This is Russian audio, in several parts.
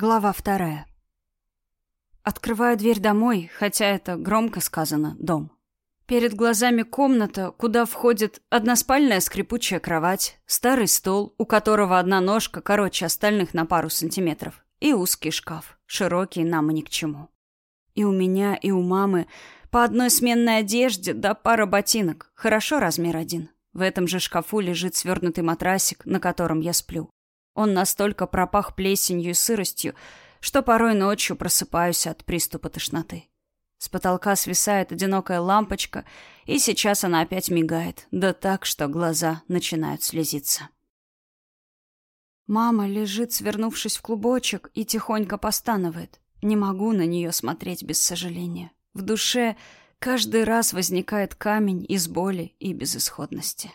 Глава вторая. Открываю дверь домой, хотя это громко сказано «дом». Перед глазами комната, куда входит односпальная скрипучая кровать, старый стол, у которого одна ножка короче остальных на пару сантиметров, и узкий шкаф, широкий нам ни к чему. И у меня, и у мамы по одной сменной одежде да пара ботинок, хорошо размер один. В этом же шкафу лежит свернутый матрасик, на котором я сплю. Он настолько пропах плесенью и сыростью, что порой ночью просыпаюсь от приступа тошноты. С потолка свисает одинокая лампочка, и сейчас она опять мигает, да так, что глаза начинают слезиться. Мама лежит, свернувшись в клубочек, и тихонько постанывает. Не могу на нее смотреть без сожаления. В душе каждый раз возникает камень из боли и безысходности.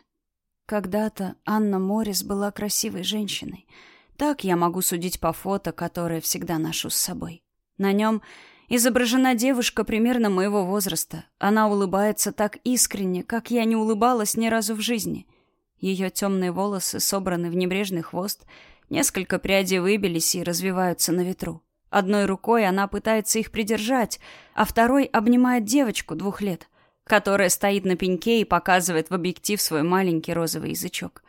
Когда-то Анна Моррис была красивой женщиной. Так я могу судить по фото, которое всегда ношу с собой. На нем изображена девушка примерно моего возраста. Она улыбается так искренне, как я не улыбалась ни разу в жизни. Ее темные волосы собраны в небрежный хвост, несколько прядей выбились и развиваются на ветру. Одной рукой она пытается их придержать, а второй обнимает девочку двух лет которая стоит на пеньке и показывает в объектив свой маленький розовый язычок.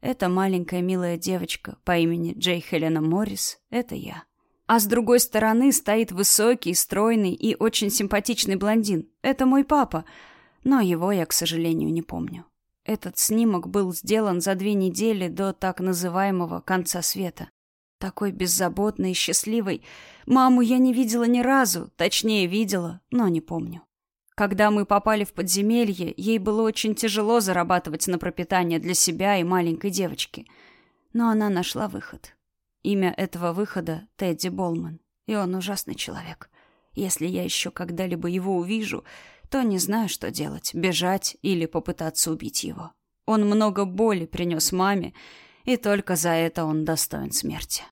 Эта маленькая милая девочка по имени Джей Хелена Моррис — это я. А с другой стороны стоит высокий, стройный и очень симпатичный блондин. Это мой папа, но его я, к сожалению, не помню. Этот снимок был сделан за две недели до так называемого «конца света». Такой беззаботный и счастливый. Маму я не видела ни разу, точнее, видела, но не помню. Когда мы попали в подземелье, ей было очень тяжело зарабатывать на пропитание для себя и маленькой девочки. Но она нашла выход. Имя этого выхода — Тедди Болман. И он ужасный человек. Если я еще когда-либо его увижу, то не знаю, что делать — бежать или попытаться убить его. Он много боли принес маме, и только за это он достоин смерти.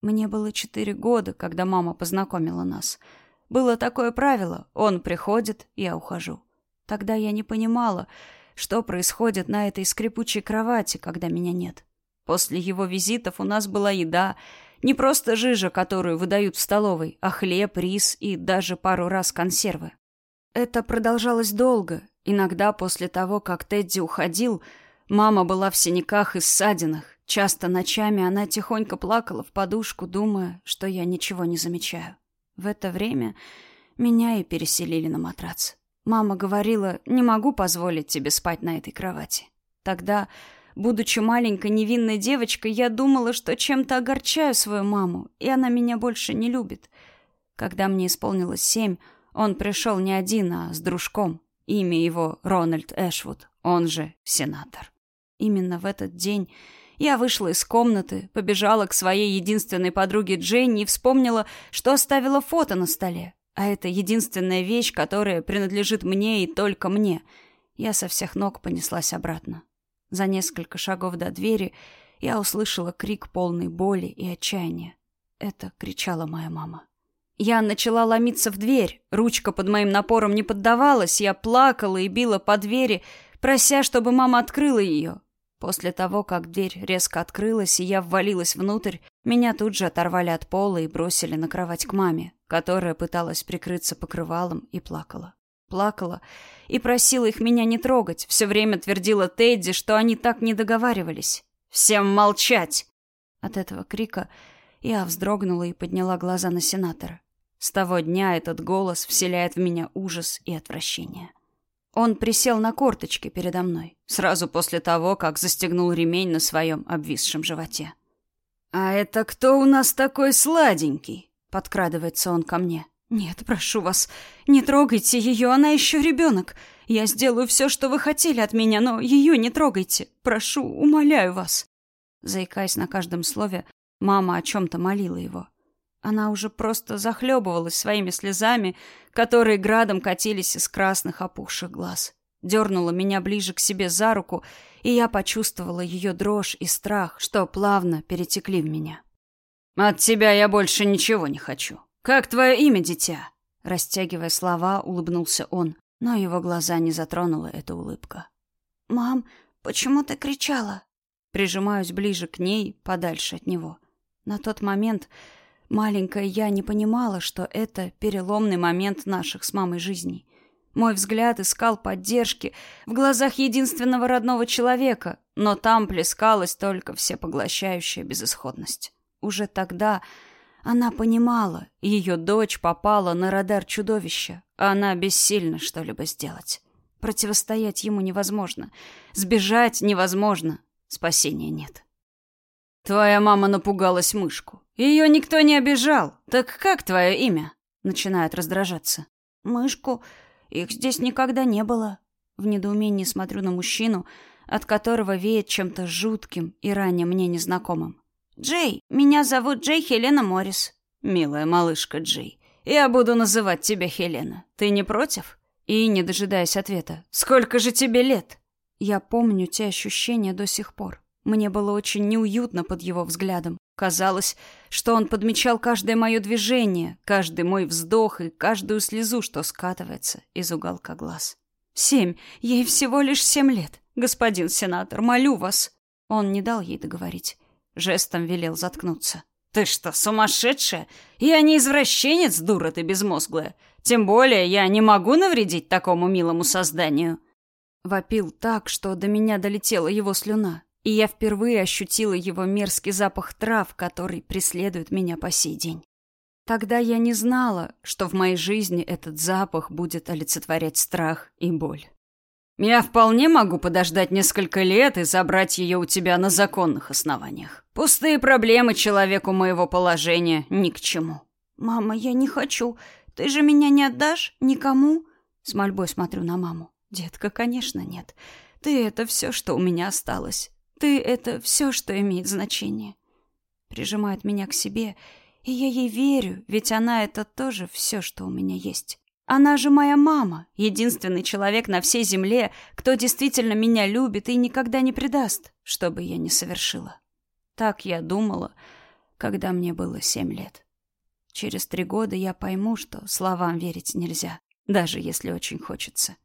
Мне было четыре года, когда мама познакомила нас — было такое правило. Он приходит, я ухожу. Тогда я не понимала, что происходит на этой скрипучей кровати, когда меня нет. После его визитов у нас была еда, не просто жижа, которую выдают в столовой, а хлеб, рис и даже пару раз консервы. Это продолжалось долго. Иногда после того, как Тедди уходил, мама была в синяках и ссадинах. Часто ночами она тихонько плакала в подушку, думая, что я ничего не замечаю. В это время меня и переселили на матрац. Мама говорила, не могу позволить тебе спать на этой кровати. Тогда, будучи маленькой невинной девочкой, я думала, что чем-то огорчаю свою маму, и она меня больше не любит. Когда мне исполнилось семь, он пришел не один, а с дружком. Имя его Рональд Эшвуд, он же сенатор. Именно в этот день я вышла из комнаты, побежала к своей единственной подруге Дженни и вспомнила, что оставила фото на столе. А это единственная вещь, которая принадлежит мне и только мне. Я со всех ног понеслась обратно. За несколько шагов до двери я услышала крик полной боли и отчаяния. Это кричала моя мама. Я начала ломиться в дверь. Ручка под моим напором не поддавалась. Я плакала и била по двери, прося, чтобы мама открыла ее. После того, как дверь резко открылась и я ввалилась внутрь, меня тут же оторвали от пола и бросили на кровать к маме, которая пыталась прикрыться покрывалом и плакала. Плакала и просила их меня не трогать, все время твердила Тедди, что они так не договаривались. «Всем молчать!» От этого крика я вздрогнула и подняла глаза на сенатора. С того дня этот голос вселяет в меня ужас и отвращение. Он присел на корточки передо мной, сразу после того, как застегнул ремень на своем обвисшем животе. «А это кто у нас такой сладенький?» — подкрадывается он ко мне. «Нет, прошу вас, не трогайте ее, она еще ребенок. Я сделаю все, что вы хотели от меня, но ее не трогайте. Прошу, умоляю вас». Заикаясь на каждом слове, мама о чем-то молила его. Она уже просто захлебывалась своими слезами, которые градом катились из красных опухших глаз. Дернула меня ближе к себе за руку, и я почувствовала ее дрожь и страх, что плавно перетекли в меня. «От тебя я больше ничего не хочу. Как твое имя, дитя?» Растягивая слова, улыбнулся он, но его глаза не затронула эта улыбка. «Мам, почему ты кричала?» Прижимаюсь ближе к ней, подальше от него. На тот момент Маленькая я не понимала, что это переломный момент наших с мамой жизней. Мой взгляд искал поддержки в глазах единственного родного человека, но там плескалась только всепоглощающая безысходность. Уже тогда она понимала, ее дочь попала на радар чудовища, а она бессильна что-либо сделать. Противостоять ему невозможно, сбежать невозможно, спасения нет. Твоя мама напугалась мышку. Ее никто не обижал. Так как твое имя? Начинает раздражаться. Мышку? Их здесь никогда не было. В недоумении смотрю на мужчину, от которого веет чем-то жутким и ранее мне незнакомым. «Джей, меня зовут Джей Хелена Моррис». «Милая малышка Джей, я буду называть тебя Хелена. Ты не против?» И, не дожидаясь ответа, «Сколько же тебе лет?» Я помню те ощущения до сих пор. Мне было очень неуютно под его взглядом. Казалось, что он подмечал каждое мое движение, каждый мой вздох и каждую слезу, что скатывается из уголка глаз. «Семь! Ей всего лишь семь лет! Господин сенатор, молю вас!» Он не дал ей договорить. Жестом велел заткнуться. «Ты что, сумасшедшая? Я не извращенец, дура ты безмозглая. Тем более я не могу навредить такому милому созданию». Вопил так, что до меня долетела его слюна и я впервые ощутила его мерзкий запах трав, который преследует меня по сей день. Тогда я не знала, что в моей жизни этот запах будет олицетворять страх и боль. Я вполне могу подождать несколько лет и забрать ее у тебя на законных основаниях. Пустые проблемы человеку моего положения ни к чему. Мама, я не хочу. Ты же меня не отдашь никому? С мольбой смотрю на маму. Детка, конечно, нет. Ты это все, что у меня осталось. Ты — это все, что имеет значение. Прижимает меня к себе, и я ей верю, ведь она — это тоже все, что у меня есть. Она же моя мама, единственный человек на всей земле, кто действительно меня любит и никогда не предаст, что бы я ни совершила. Так я думала, когда мне было семь лет. Через три года я пойму, что словам верить нельзя, даже если очень хочется.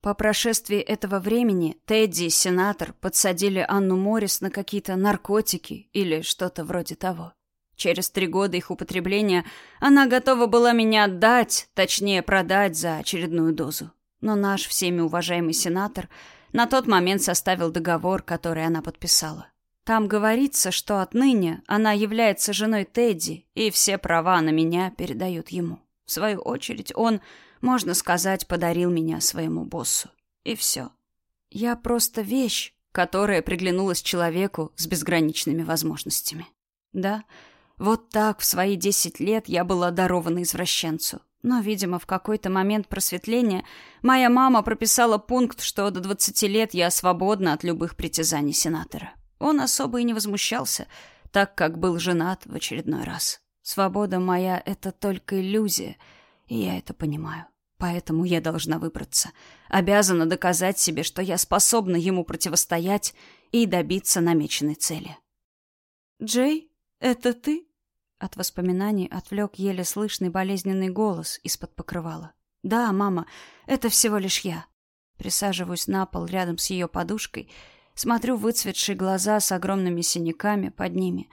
По прошествии этого времени Тедди и сенатор подсадили Анну Моррис на какие-то наркотики или что-то вроде того. Через три года их употребления она готова была меня отдать, точнее продать за очередную дозу. Но наш всеми уважаемый сенатор на тот момент составил договор, который она подписала. Там говорится, что отныне она является женой Тедди, и все права на меня передают ему. В свою очередь он можно сказать, подарил меня своему боссу. И все. Я просто вещь, которая приглянулась человеку с безграничными возможностями. Да, вот так в свои десять лет я была дарована извращенцу. Но, видимо, в какой-то момент просветления моя мама прописала пункт, что до двадцати лет я свободна от любых притязаний сенатора. Он особо и не возмущался, так как был женат в очередной раз. Свобода моя — это только иллюзия — и я это понимаю. Поэтому я должна выбраться. Обязана доказать себе, что я способна ему противостоять и добиться намеченной цели. «Джей, это ты?» От воспоминаний отвлек еле слышный болезненный голос из-под покрывала. «Да, мама, это всего лишь я». Присаживаюсь на пол рядом с ее подушкой, смотрю в выцветшие глаза с огромными синяками под ними.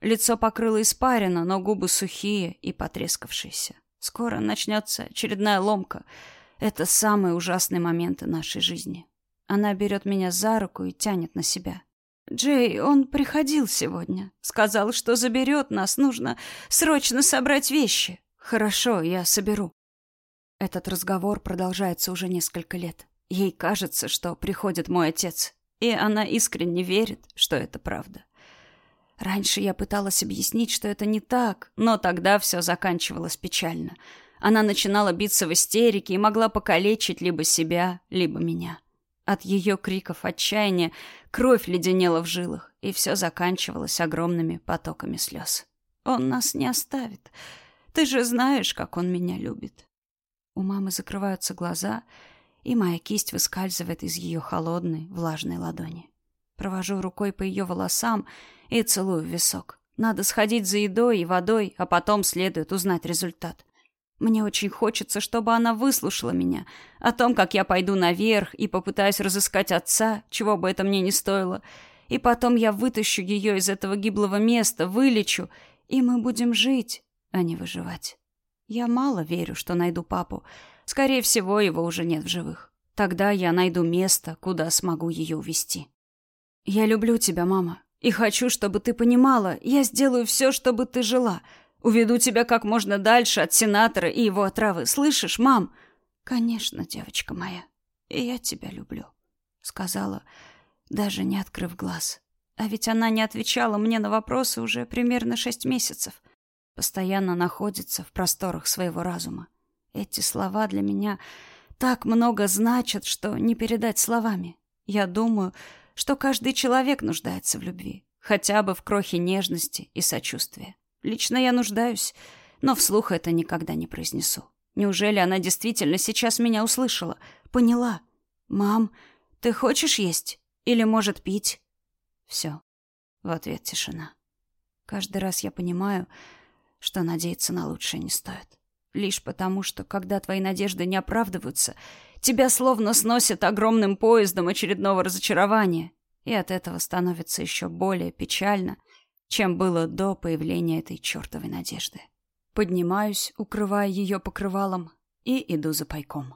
Лицо покрыло испарина, но губы сухие и потрескавшиеся. Скоро начнется очередная ломка. Это самые ужасные моменты нашей жизни. Она берет меня за руку и тянет на себя. Джей, он приходил сегодня. Сказал, что заберет нас. Нужно срочно собрать вещи. Хорошо, я соберу. Этот разговор продолжается уже несколько лет. Ей кажется, что приходит мой отец. И она искренне верит, что это правда. Раньше я пыталась объяснить, что это не так, но тогда все заканчивалось печально. Она начинала биться в истерике и могла покалечить либо себя, либо меня. От ее криков отчаяния кровь леденела в жилах, и все заканчивалось огромными потоками слез. «Он нас не оставит. Ты же знаешь, как он меня любит». У мамы закрываются глаза, и моя кисть выскальзывает из ее холодной, влажной ладони. Провожу рукой по ее волосам и целую в висок. Надо сходить за едой и водой, а потом следует узнать результат. Мне очень хочется, чтобы она выслушала меня о том, как я пойду наверх и попытаюсь разыскать отца, чего бы это мне ни стоило. И потом я вытащу ее из этого гиблого места, вылечу И мы будем жить, а не выживать. Я мало верю, что найду папу. Скорее всего, его уже нет в живых. Тогда я найду место, куда смогу ее увезти. Я люблю тебя, мама, и хочу, чтобы ты понимала, я сделаю все, чтобы ты жила. Уведу тебя как можно дальше от сенатора и его отравы. Слышишь, мам? Конечно, девочка моя. И я тебя люблю, сказала, даже не открыв глаз. А ведь она не отвечала мне на вопросы уже примерно шесть месяцев. Постоянно находится в просторах своего разума. Эти слова для меня так много значат, что не передать словами. Я думаю, что каждый человек нуждается в любви, хотя бы в крохе нежности и сочувствия. Лично я нуждаюсь, но вслух это никогда не произнесу. Неужели она действительно сейчас меня услышала? Поняла. «Мам, ты хочешь есть? Или, может, пить?» Все. В ответ тишина. Каждый раз я понимаю, что надеяться на лучшее не стоит. Лишь потому, что когда твои надежды не оправдываются, тебя словно сносят огромным поездом очередного разочарования, и от этого становится еще более печально, чем было до появления этой чертовой надежды. Поднимаюсь, укрывая ее покрывалом, и иду за пайком.